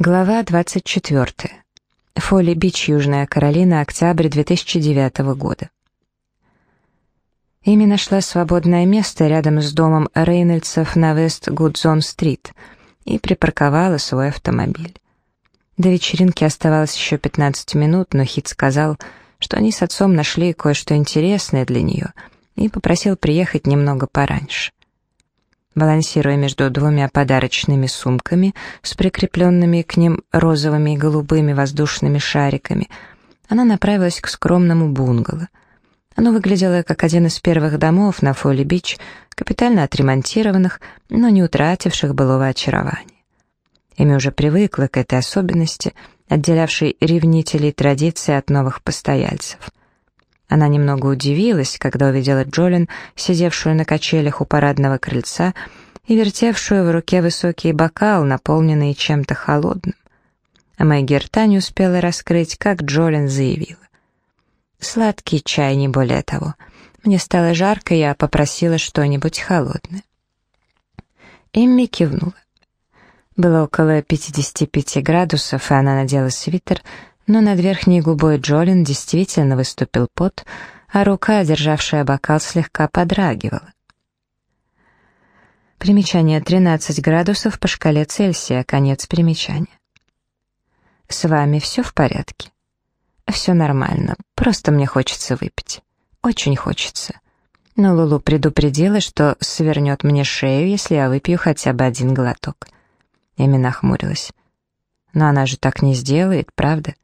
Глава 24. Фолли-Бич, Южная Каролина, октябрь 2009 года. Эми нашла свободное место рядом с домом Рейнольдсов на Вест-Гудзон-стрит и припарковала свой автомобиль. До вечеринки оставалось еще 15 минут, но Хит сказал, что они с отцом нашли кое-что интересное для нее и попросил приехать немного пораньше. Балансируя между двумя подарочными сумками с прикрепленными к ним розовыми и голубыми воздушными шариками, она направилась к скромному бунгало. Оно выглядело как один из первых домов на Фолли-Бич, капитально отремонтированных, но не утративших былого очарования. Эми уже привыкла к этой особенности, отделявшей ревнителей традиции от новых постояльцев — она немного удивилась, когда увидела Джолин, сидевшую на качелях у парадного крыльца и вертевшую в руке высокий бокал, наполненный чем-то холодным. А Мэгги рта не успела раскрыть, как Джолин заявила. «Сладкий чай, не более того. Мне стало жарко, я попросила что-нибудь холодное». Эмми кивнула. Было около 55 градусов, и она надела свитер, но над верхней губой Джолин действительно выступил пот, а рука, державшая бокал, слегка подрагивала. Примечание 13 градусов по шкале Цельсия, конец примечания. «С вами все в порядке?» «Все нормально, просто мне хочется выпить. Очень хочется». Но Лулу предупредила, что свернет мне шею, если я выпью хотя бы один глоток. Эми нахмурилась. «Но она же так не сделает, правда?»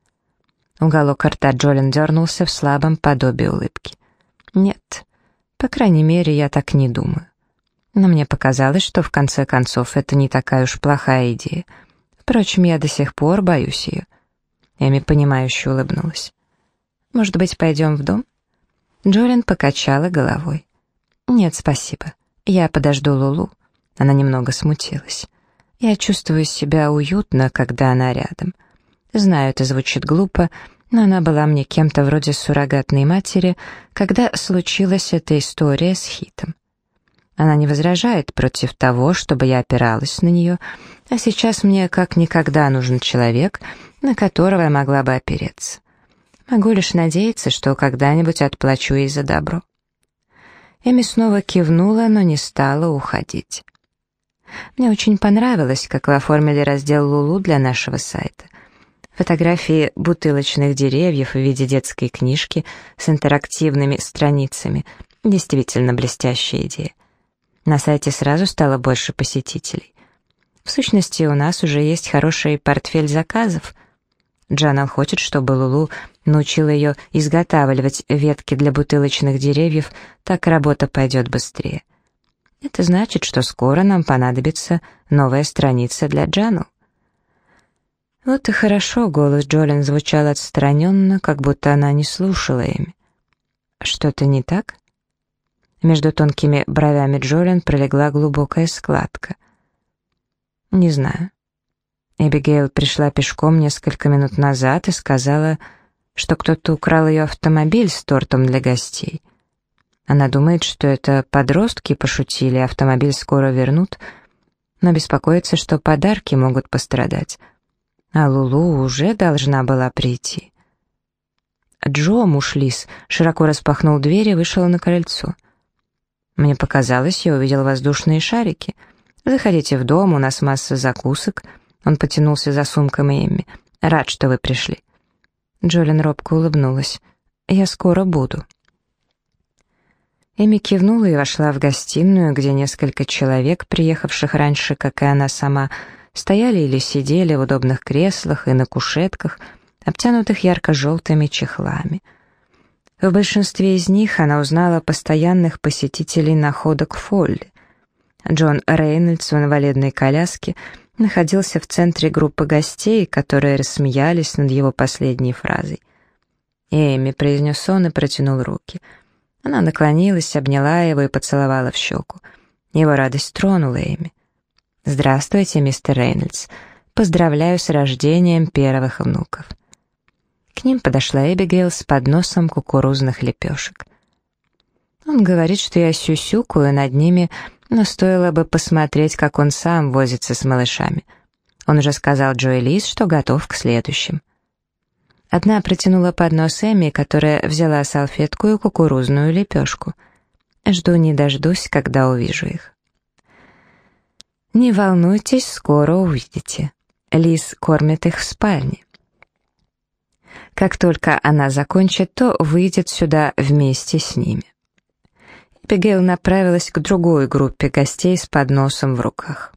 Уголок рта Джолин дернулся в слабом подобии улыбки. «Нет, по крайней мере, я так не думаю. Но мне показалось, что в конце концов это не такая уж плохая идея. Впрочем, я до сих пор боюсь ее». Эми, понимающе улыбнулась. «Может быть, пойдем в дом?» Джолин покачала головой. «Нет, спасибо. Я подожду Лулу». Она немного смутилась. «Я чувствую себя уютно, когда она рядом». Знаю, это звучит глупо, но она была мне кем-то вроде суррогатной матери, когда случилась эта история с Хитом. Она не возражает против того, чтобы я опиралась на нее, а сейчас мне как никогда нужен человек, на которого я могла бы опереться. Могу лишь надеяться, что когда-нибудь отплачу ей за добро. Эми снова кивнула, но не стала уходить. Мне очень понравилось, как вы оформили раздел Лулу для нашего сайта — Фотографии бутылочных деревьев в виде детской книжки с интерактивными страницами. Действительно блестящая идея. На сайте сразу стало больше посетителей. В сущности, у нас уже есть хороший портфель заказов. Джанел хочет, чтобы Лулу научила ее изготавливать ветки для бутылочных деревьев, так работа пойдет быстрее. Это значит, что скоро нам понадобится новая страница для Джанел. Вот и хорошо, голос Джолин звучал отстраненно, как будто она не слушала ими. Что-то не так? Между тонкими бровями Джолин пролегла глубокая складка. Не знаю. Эбигейл пришла пешком несколько минут назад и сказала, что кто-то украл ее автомобиль с тортом для гостей. Она думает, что это подростки пошутили, автомобиль скоро вернут, но беспокоится, что подарки могут пострадать а Лулу уже должна была прийти. Джо Мушлис широко распахнул дверь и вышел на крыльцо. Мне показалось, я увидел воздушные шарики. Заходите в дом, у нас масса закусок. Он потянулся за сумкой Эмми. Рад, что вы пришли. Джолин робко улыбнулась. «Я скоро буду». Эми кивнула и вошла в гостиную, где несколько человек, приехавших раньше, как и она сама, стояли или сидели в удобных креслах и на кушетках, обтянутых ярко-желтыми чехлами. В большинстве из них она узнала постоянных посетителей находок Фолли. Джон Рейнольдс в инвалидной коляске находился в центре группы гостей, которые рассмеялись над его последней фразой. «Эми», — произнес он и протянул руки. Она наклонилась, обняла его и поцеловала в щеку. Его радость тронула Эми. «Здравствуйте, мистер Рейнольдс. Поздравляю с рождением первых внуков». К ним подошла Эбигейл с подносом кукурузных лепешек. Он говорит, что я сюсюкаю над ними, но стоило бы посмотреть, как он сам возится с малышами. Он уже сказал Джо и Лиз, что готов к следующим. Одна протянула поднос Эмми, которая взяла салфетку и кукурузную лепешку. Жду не дождусь, когда увижу их. «Не волнуйтесь, скоро увидите. Лиз кормит их в спальне. Как только она закончит, то выйдет сюда вместе с ними». Эпигейл направилась к другой группе гостей с подносом в руках.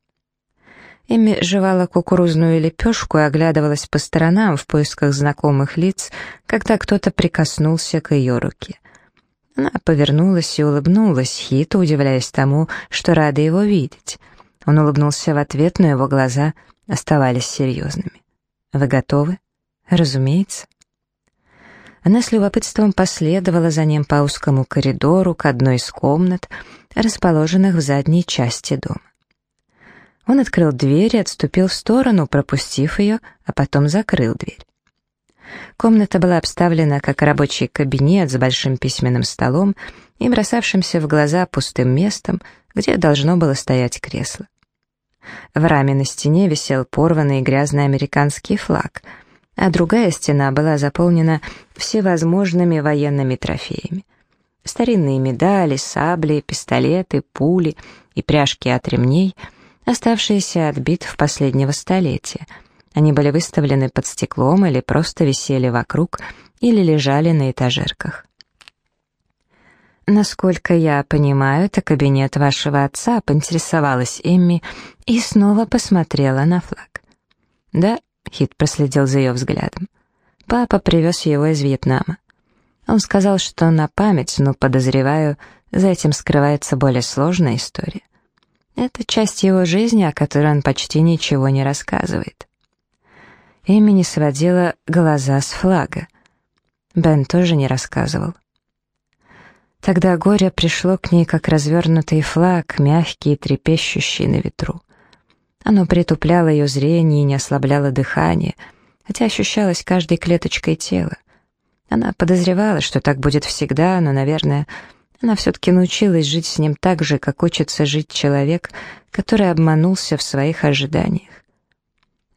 Эми жевала кукурузную лепешку и оглядывалась по сторонам в поисках знакомых лиц, когда кто-то прикоснулся к ее руке. Она повернулась и улыбнулась, хитро удивляясь тому, что рада его видеть. Он улыбнулся в ответ, но его глаза оставались серьезными. «Вы готовы?» «Разумеется». Она с любопытством последовала за ним по узкому коридору к одной из комнат, расположенных в задней части дома. Он открыл дверь и отступил в сторону, пропустив ее, а потом закрыл дверь. Комната была обставлена как рабочий кабинет с большим письменным столом и бросавшимся в глаза пустым местом, где должно было стоять кресло. В раме на стене висел порванный грязный американский флаг, а другая стена была заполнена всевозможными военными трофеями. Старинные медали, сабли, пистолеты, пули и пряжки от ремней — оставшиеся от битв последнего столетия. Они были выставлены под стеклом или просто висели вокруг или лежали на этажерках. «Насколько я понимаю, это кабинет вашего отца», — поинтересовалась Эмми и снова посмотрела на флаг. «Да», — Хит проследил за ее взглядом. «Папа привез его из Вьетнама. Он сказал, что на память, но, подозреваю, за этим скрывается более сложная история. Это часть его жизни, о которой он почти ничего не рассказывает. Эми не сводила глаза с флага. Бен тоже не рассказывал. Тогда горе пришло к ней, как развернутый флаг, мягкий и трепещущий на ветру. Оно притупляло ее зрение и не ослабляло дыхание, хотя ощущалось каждой клеточкой тела. Она подозревала, что так будет всегда, но, наверное, она все-таки научилась жить с ним так же, как учится жить человек, который обманулся в своих ожиданиях.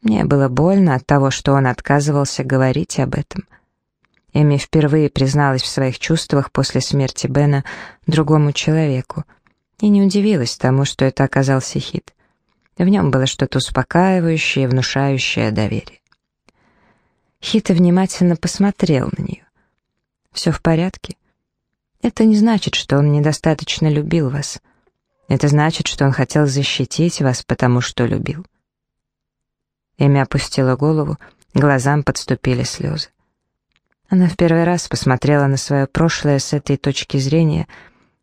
Мне было больно от того, что он отказывался говорить об этом. Эми впервые призналась в своих чувствах после смерти Бена другому человеку и не удивилась тому, что это оказался хит. В нем было что-то успокаивающее внушающее доверие. Хит внимательно посмотрел на нее. «Все в порядке?» Это не значит, что он недостаточно любил вас. Это значит, что он хотел защитить вас, потому что любил. Эми опустила голову, глазам подступили слезы. Она в первый раз посмотрела на свое прошлое с этой точки зрения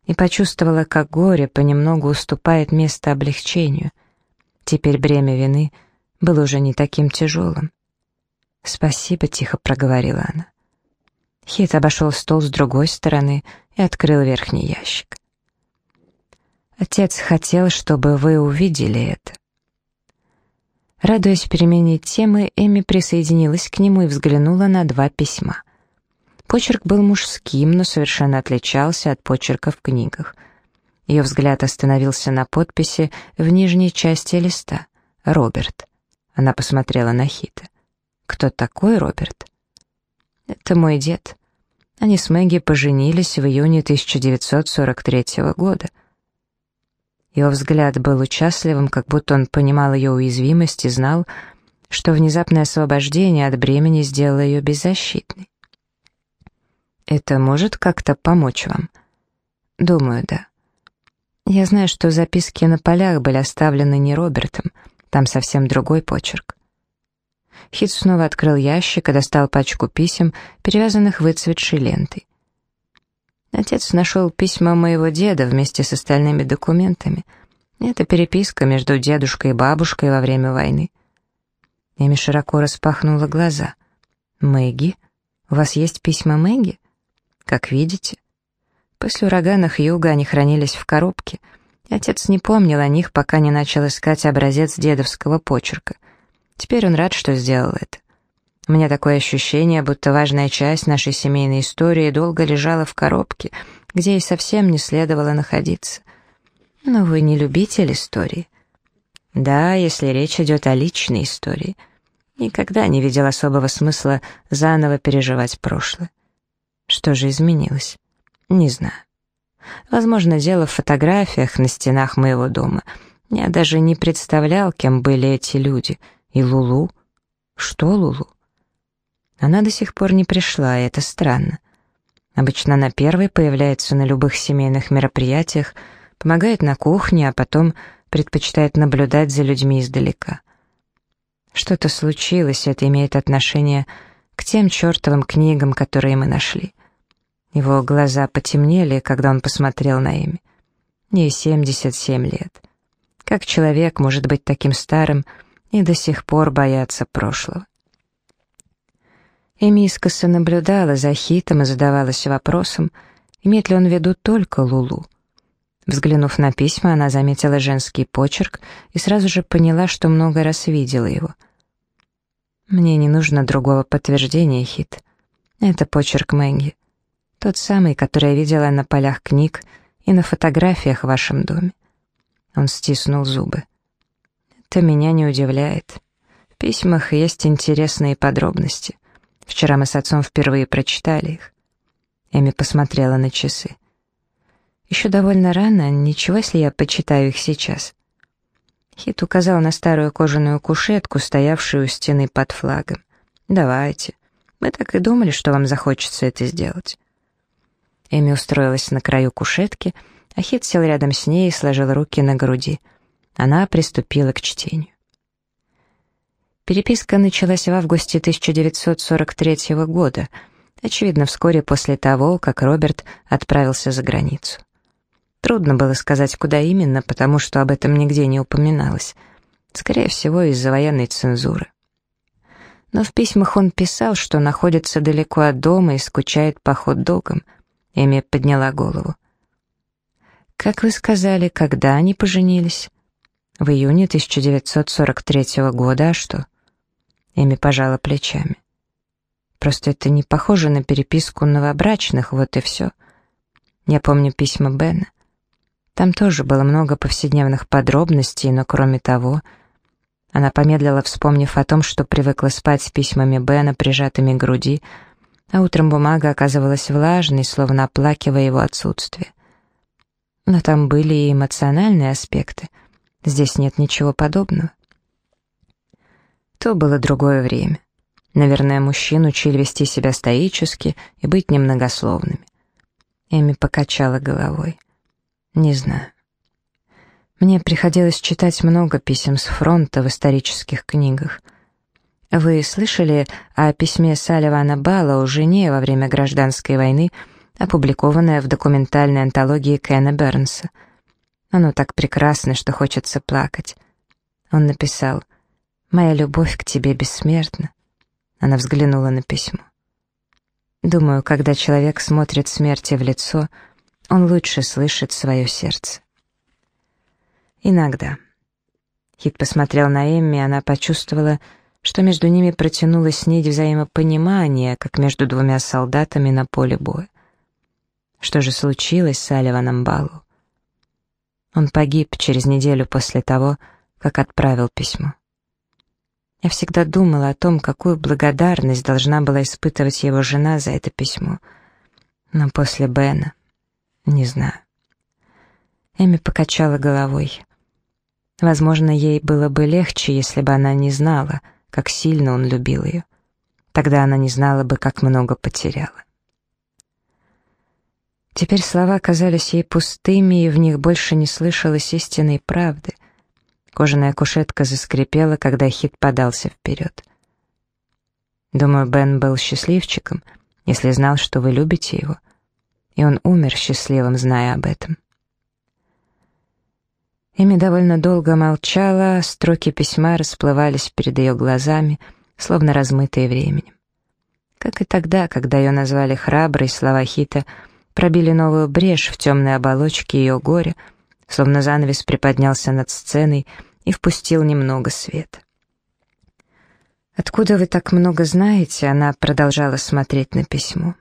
и почувствовала, как горе понемногу уступает место облегчению. Теперь бремя вины было уже не таким тяжелым. «Спасибо», — тихо проговорила она. Хит обошел стол с другой стороны и открыл верхний ящик. «Отец хотел, чтобы вы увидели это». Радуясь перемене темы, Эми присоединилась к нему и взглянула на два письма. Почерк был мужским, но совершенно отличался от почерка в книгах. Ее взгляд остановился на подписи в нижней части листа. «Роберт». Она посмотрела на Хита. «Кто такой Роберт?» «Это мой дед. Они с Мэгги поженились в июне 1943 года». Его взгляд был участливым, как будто он понимал ее уязвимость и знал, что внезапное освобождение от бремени сделало ее беззащитной. «Это может как-то помочь вам?» «Думаю, да. Я знаю, что записки на полях были оставлены не Робертом, там совсем другой почерк. Хит снова открыл ящик и достал пачку писем, перевязанных выцветшей лентой. Отец нашел письма моего деда вместе с остальными документами. Это переписка между дедушкой и бабушкой во время войны. Эми широко распахнула глаза. «Мэгги? У вас есть письма Мэгги?» «Как видите». После урагана Хьюга они хранились в коробке. Отец не помнил о них, пока не начал искать образец дедовского почерка. Теперь он рад, что сделал это. У меня такое ощущение, будто важная часть нашей семейной истории долго лежала в коробке, где ей совсем не следовало находиться. Но вы не любитель истории. Да, если речь идет о личной истории. Никогда не видел особого смысла заново переживать прошлое. Что же изменилось? Не знаю. Возможно, дело в фотографиях на стенах моего дома. Я даже не представлял, кем были эти люди. И Лулу? Что Лулу? Она до сих пор не пришла, и это странно. Обычно на первой появляется на любых семейных мероприятиях, помогает на кухне, а потом предпочитает наблюдать за людьми издалека. Что-то случилось, это имеет отношение к тем чертовым книгам, которые мы нашли. Его глаза потемнели, когда он посмотрел на Эми. Ей 77 лет. Как человек может быть таким старым и до сих пор бояться прошлого? Эми искоса наблюдала за Хитом и задавалась вопросом, имеет ли он в виду только Лулу. Взглянув на письма, она заметила женский почерк и сразу же поняла, что много раз видела его. «Мне не нужно другого подтверждения, Хит. Это почерк Мэгги. Тот самый, который я видела на полях книг и на фотографиях в вашем доме. Он стиснул зубы. Это меня не удивляет. В письмах есть интересные подробности. Вчера мы с отцом впервые прочитали их. Эми посмотрела на часы. Еще довольно рано, ничего, если я почитаю их сейчас. Хит указал на старую кожаную кушетку, стоявшую у стены под флагом. «Давайте. Мы так и думали, что вам захочется это сделать». Эми устроилась на краю кушетки, а Хит сел рядом с ней и сложил руки на груди. Она приступила к чтению. Переписка началась в августе 1943 года, очевидно, вскоре после того, как Роберт отправился за границу. Трудно было сказать, куда именно, потому что об этом нигде не упоминалось. Скорее всего, из-за военной цензуры. Но в письмах он писал, что находится далеко от дома и скучает по хот-догам — Эми подняла голову. «Как вы сказали, когда они поженились?» «В июне 1943 года, а что?» Эми пожала плечами. «Просто это не похоже на переписку новобрачных, вот и все. Я помню письма Бена. Там тоже было много повседневных подробностей, но кроме того...» Она помедлила, вспомнив о том, что привыкла спать с письмами Бена, прижатыми к груди, а утром бумага оказывалась влажной, словно оплакивая его отсутствие. Но там были и эмоциональные аспекты. Здесь нет ничего подобного. То было другое время. Наверное, мужчин учили вести себя стоически и быть немногословными. Эми покачала головой. Не знаю. Мне приходилось читать много писем с фронта в исторических книгах — вы слышали о письме Салливана Балла у жене во время гражданской войны, опубликованное в документальной антологии Кена Бернса? Оно так прекрасно, что хочется плакать. Он написал «Моя любовь к тебе бессмертна». Она взглянула на письмо. Думаю, когда человек смотрит смерти в лицо, он лучше слышит свое сердце. Иногда. Хит посмотрел на Эмми, она почувствовала, что между ними протянулась нить взаимопонимания, как между двумя солдатами на поле боя. Что же случилось с Аливаном Балу? Он погиб через неделю после того, как отправил письмо. Я всегда думала о том, какую благодарность должна была испытывать его жена за это письмо. Но после Бена... Не знаю. Эми покачала головой. Возможно, ей было бы легче, если бы она не знала — как сильно он любил ее. Тогда она не знала бы, как много потеряла. Теперь слова казались ей пустыми, и в них больше не слышалось истинной правды. Кожаная кушетка заскрипела, когда Хит подался вперед. Думаю, Бен был счастливчиком, если знал, что вы любите его. И он умер счастливым, зная об этом. Эми довольно долго молчала, строки письма расплывались перед ее глазами, словно размытые временем. Как и тогда, когда ее назвали храброй, слова Хита пробили новую брешь в темной оболочке ее горя, словно занавес приподнялся над сценой и впустил немного света. «Откуда вы так много знаете?» — она продолжала смотреть на письмо.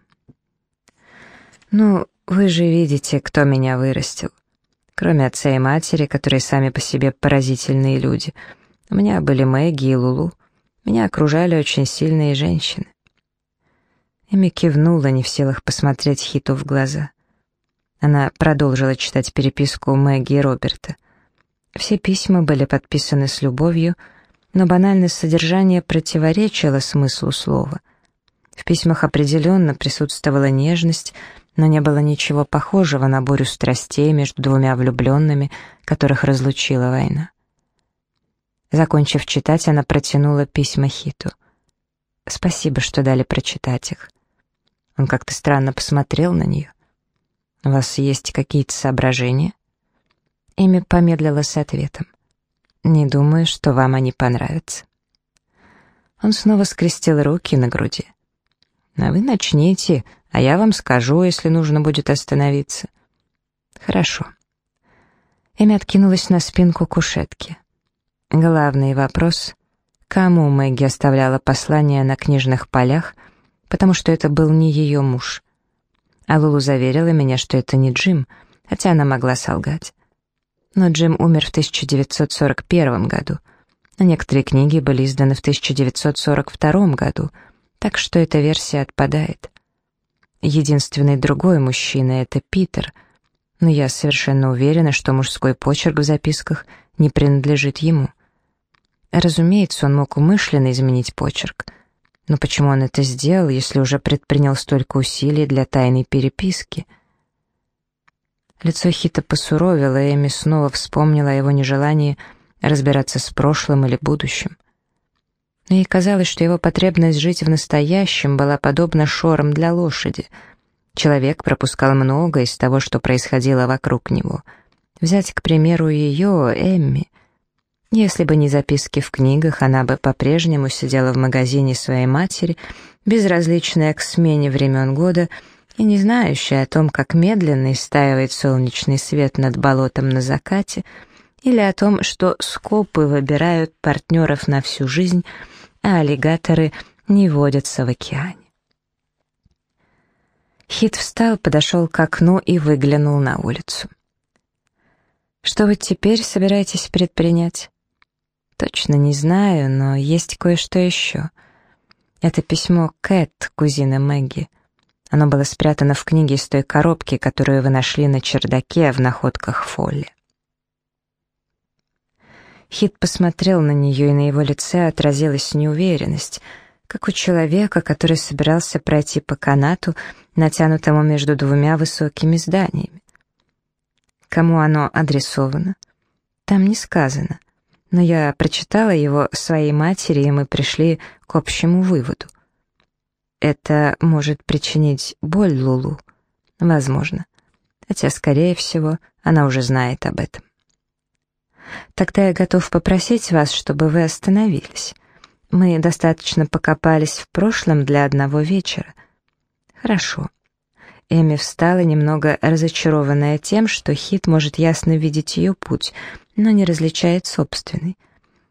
«Ну, вы же видите, кто меня вырастил. Кроме отца и матери, которые сами по себе поразительные люди, у меня были Мэгги и Лулу. Меня окружали очень сильные женщины. Эми кивнула, не в силах посмотреть Хиту в глаза. Она продолжила читать переписку Мэгги и Роберта. Все письма были подписаны с любовью, но банальность содержания противоречила смыслу слова. В письмах определенно присутствовала нежность, но не было ничего похожего на бурю страстей между двумя влюбленными, которых разлучила война. Закончив читать, она протянула письма Хиту. «Спасибо, что дали прочитать их». Он как-то странно посмотрел на нее. «У вас есть какие-то соображения?» Эми помедлила с ответом. «Не думаю, что вам они понравятся». Он снова скрестил руки на груди. «А вы начните, а я вам скажу, если нужно будет остановиться». «Хорошо». Эми откинулась на спинку кушетки. Главный вопрос — кому Мэгги оставляла послание на книжных полях, потому что это был не ее муж. А Лулу заверила меня, что это не Джим, хотя она могла солгать. Но Джим умер в 1941 году, а некоторые книги были изданы в 1942 году, так что эта версия отпадает. Единственный другой мужчина — это Питер, но я совершенно уверена, что мужской почерк в записках не принадлежит ему — Разумеется, он мог умышленно изменить почерк. Но почему он это сделал, если уже предпринял столько усилий для тайной переписки? Лицо Хита посуровило, и Эми снова вспомнила о его нежелании разбираться с прошлым или будущим. Но ей казалось, что его потребность жить в настоящем была подобна шорам для лошади. Человек пропускал многое из того, что происходило вокруг него. Взять, к примеру, ее, Эмми. Если бы не записки в книгах, она бы по-прежнему сидела в магазине своей матери, безразличная к смене времен года и не знающая о том, как медленно истаивает солнечный свет над болотом на закате, или о том, что скопы выбирают партнеров на всю жизнь, а аллигаторы не водятся в океане. Хит встал, подошел к окну и выглянул на улицу. «Что вы теперь собираетесь предпринять?» Точно не знаю, но есть кое-что еще. Это письмо Кэт, кузины Мэгги. Оно было спрятано в книге из той коробки, которую вы нашли на чердаке в находках Фолли. Хит посмотрел на нее, и на его лице отразилась неуверенность, как у человека, который собирался пройти по канату, натянутому между двумя высокими зданиями. Кому оно адресовано? Там не сказано но я прочитала его своей матери, и мы пришли к общему выводу. Это может причинить боль Лулу. Возможно. Хотя, скорее всего, она уже знает об этом. Тогда я готов попросить вас, чтобы вы остановились. Мы достаточно покопались в прошлом для одного вечера. Хорошо. Эми встала, немного разочарованная тем, что Хит может ясно видеть ее путь — но не различает собственный.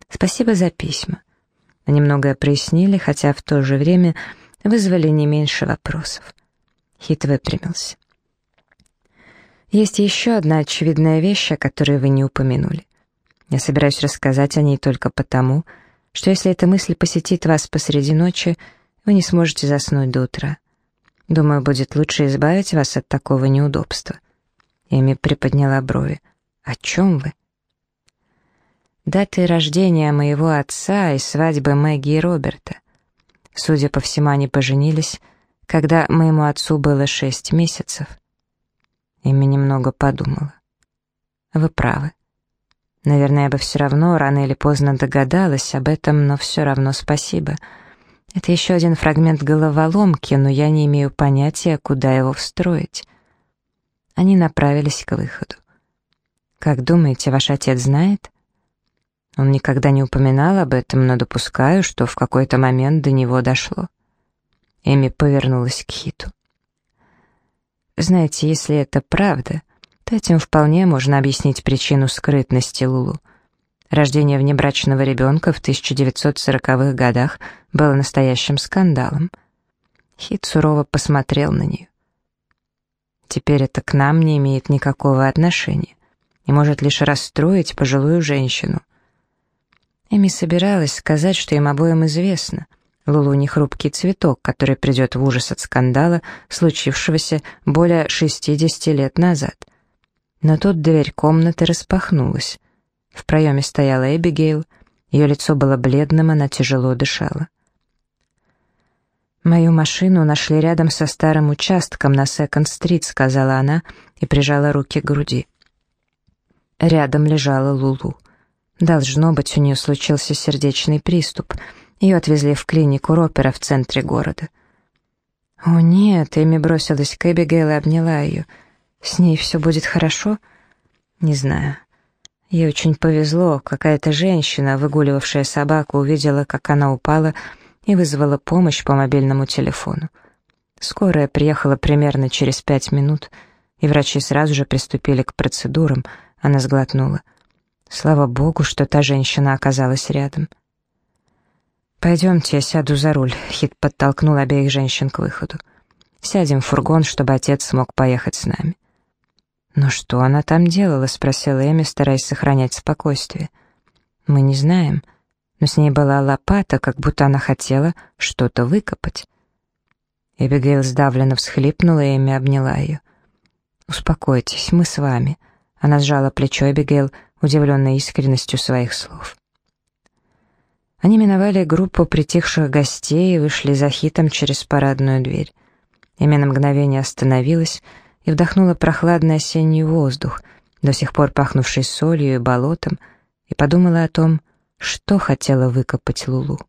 Спасибо за письма. Они многое прояснили, хотя в то же время вызвали не меньше вопросов. Хит выпрямился. Есть еще одна очевидная вещь, о которой вы не упомянули. Я собираюсь рассказать о ней только потому, что если эта мысль посетит вас посреди ночи, вы не сможете заснуть до утра. Думаю, будет лучше избавить вас от такого неудобства. Эми приподняла брови. «О чем вы?» Даты рождения моего отца и свадьбы Мэгги и Роберта. Судя по всему, они поженились, когда моему отцу было шесть месяцев. Ими немного подумала. Вы правы. Наверное, я бы все равно рано или поздно догадалась об этом, но все равно спасибо. Это еще один фрагмент головоломки, но я не имею понятия, куда его встроить. Они направились к выходу. «Как думаете, ваш отец знает?» Он никогда не упоминал об этом, но допускаю, что в какой-то момент до него дошло. Эми повернулась к Хиту. «Знаете, если это правда, то этим вполне можно объяснить причину скрытности Лулу. Рождение внебрачного ребенка в 1940-х годах было настоящим скандалом. Хит сурово посмотрел на нее. Теперь это к нам не имеет никакого отношения. и может лишь расстроить пожилую женщину. Эми собиралась сказать, что им обоим известно. Лулу не хрупкий цветок, который придет в ужас от скандала, случившегося более 60 лет назад. Но тут дверь комнаты распахнулась. В проеме стояла Эбигейл, ее лицо было бледным, она тяжело дышала. «Мою машину нашли рядом со старым участком на Секонд-стрит», — сказала она и прижала руки к груди. Рядом лежала Лулу. Должно быть, у нее случился сердечный приступ. Ее отвезли в клинику Ропера в центре города. «О, нет!» — Эми бросилась к Эбигейл и обняла ее. «С ней все будет хорошо?» «Не знаю. Ей очень повезло. Какая-то женщина, выгуливавшая собаку, увидела, как она упала, и вызвала помощь по мобильному телефону. Скорая приехала примерно через пять минут, и врачи сразу же приступили к процедурам. Она сглотнула. Слава богу, что та женщина оказалась рядом. «Пойдемте, я сяду за руль», — Хит подтолкнул обеих женщин к выходу. «Сядем в фургон, чтобы отец смог поехать с нами». «Но что она там делала?» — спросила Эми, стараясь сохранять спокойствие. «Мы не знаем, но с ней была лопата, как будто она хотела что-то выкопать». Эбигейл сдавленно всхлипнула, и Эми обняла ее. «Успокойтесь, мы с вами». Она сжала плечо Эбигейл, удивленной искренностью своих слов. Они миновали группу притихших гостей и вышли за хитом через парадную дверь. Эми на мгновение остановилась, и вдохнула прохладный осенний воздух, до сих пор пахнувший солью и болотом, и подумала о том, что хотела выкопать Лулу.